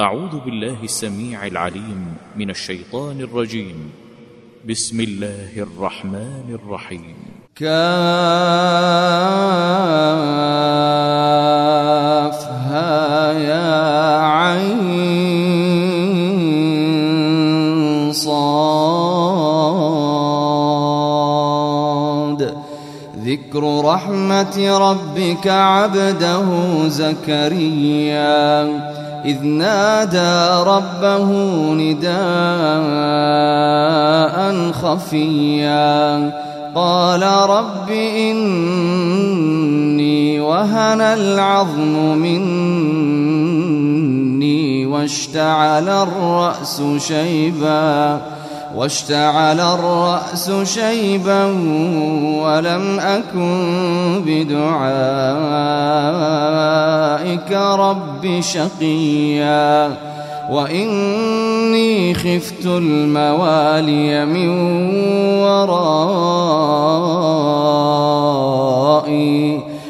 أعوذ بالله السميع العليم من الشيطان الرجيم. بسم الله الرحمن الرحيم. كافها يا عين صاد. ذكر رحمة ربك عبده زكريا. إذ نادى ربه نداء خفيا. قال رب إني وهن العظم مني واشتعل الرأس شيباً. واشتعل الرأس شيبا ولم أكن بدعائك رب شقيا. وإني خفت الموالي من ورائي.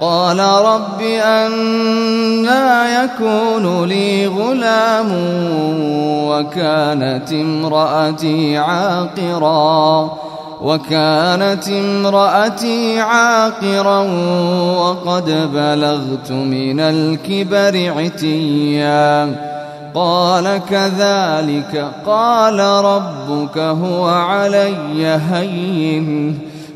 قال رب أنا يكون لي غلام وكانت امرأتي عاقرا وكانت امرأتي عاقرا وقد بلغت من الكبر عتيا. قال كذلك قال ربك هو علي هين.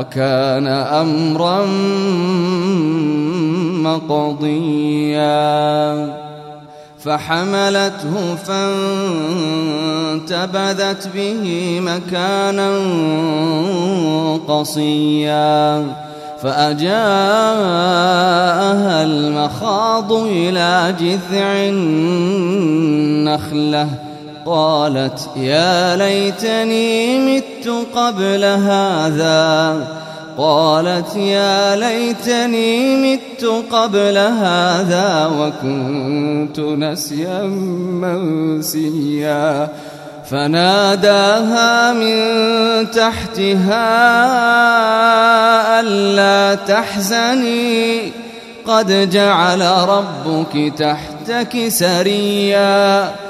وكان أمرا مقضيا. فحملته فانتبذت به مكانا قصيا. فأجاءها المخاض إلى جذع النخلة. قالت يا ليتني مت قبل هذا. قالت يا ليتني مت قبل هذا وكنت نسيا منسيا. فناداها من تحتها ألا تحزني. قد جعل ربك تحتك سريا.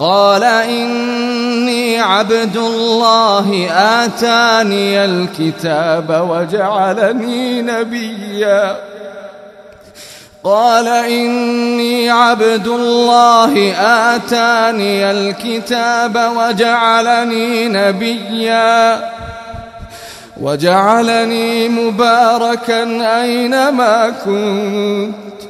قال إني عبد الله آتاني الكتاب وجعلني نبيا. قال إني عبد الله آتاني الكتاب وجعلني نبيا. وجعلني مباركا أينما كنت.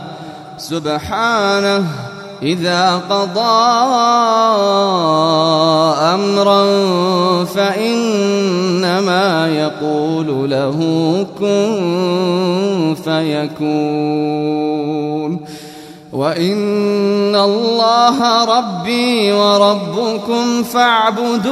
سبحانه إذا قضى أمرا فإنما يقول له كن فيكون. وإن الله ربي وربكم فاعبدوه.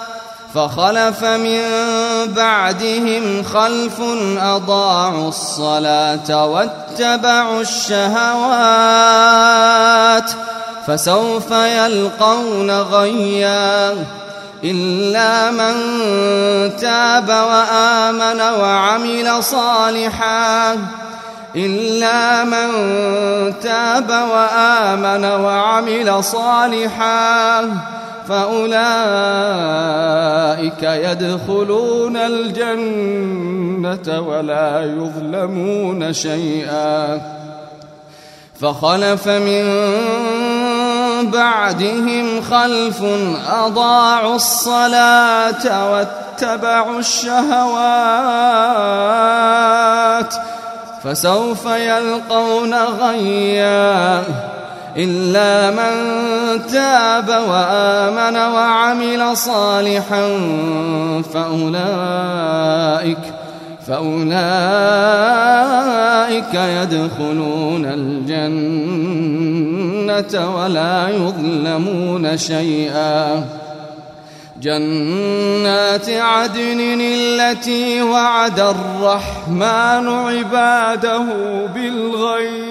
فخلف من بعدهم خلف أضاعوا الصلاة واتبعوا الشهوات فسوف يلقون غيا إلا من تاب وآمن وعمل صالحا إلا من تاب وآمن وعمل صالحا فأولئك يدخلون الجنة ولا يظلمون شيئا. فخلف من بعدهم خلف أضاعوا الصلاة واتبعوا الشهوات فسوف يلقون غيّا. إلا من تاب وآمن وعمل صالحا فأولئك فأولئك يدخلون الجنة ولا يظلمون شيئا. جنات عدن التي وعد الرحمن عباده بالغيب.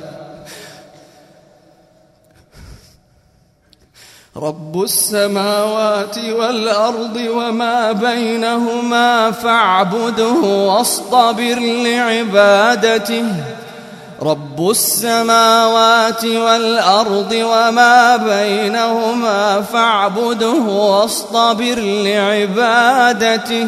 رب السماوات والأرض وما بينهما فاعبده واصطبر لعبادته. رب السماوات والأرض وما بينهما فاعبده واصطبر لعبادته.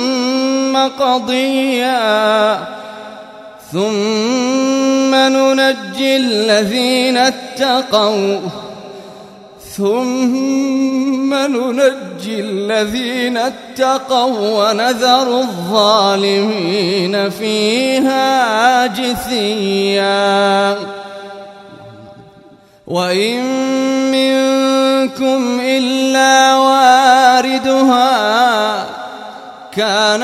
مقضيا. ثم ننجي الذين اتقوا. ثم ننجي الذين اتقوا ونذر الظالمين فيها جثيا. وإن منكم إلا واردها كان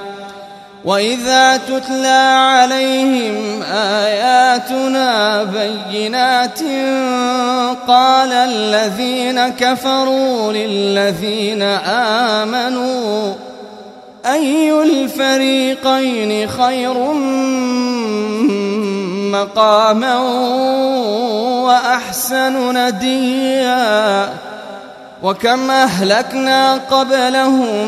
وإذا تتلى عليهم آياتنا بينات قال الذين كفروا للذين آمنوا أي الفريقين خير مقاما وأحسن نديا وكم أهلكنا قبلهم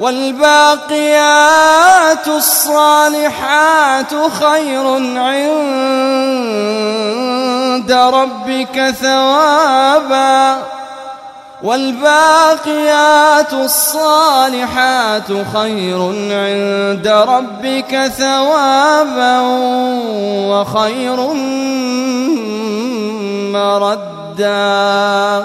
والباقيات الصالحات خير عند ربك ثوابا والباقيات الصالحات خير عند ربك ثوابا وخير مردا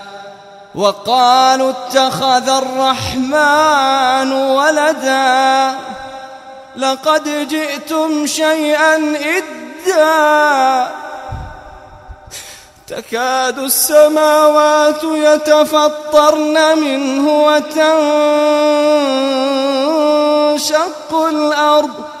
وقالوا اتخذ الرحمن ولدا لقد جئتم شيئا إدا تكاد السماوات يتفطرن منه وتنشق الأرض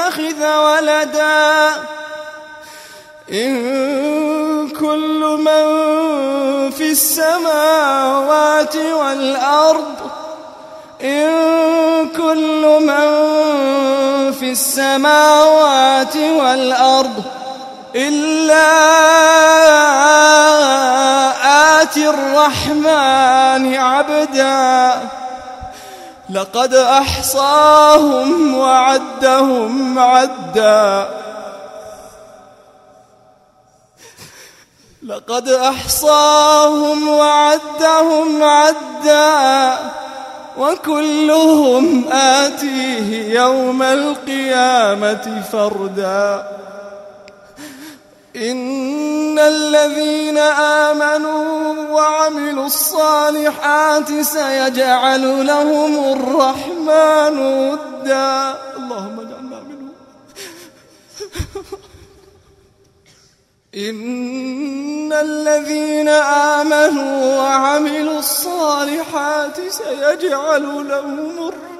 يتخذ ولدا. إن كل من في السماوات والأرض إن كل من في السماوات والأرض إلا آتي الرحمن عبدا. لقد أحصاهم وعدهم عدا. لقد أحصاهم وعدهم عدا. وكلهم آتيه يوم القيامة فردا. إن الذين آمنوا وعملوا الصالحات سيجعل لهم الرحمن ودا. اللهم اجعلنا منهم. إن الذين آمنوا وعملوا الصالحات سيجعل لهم الرحمن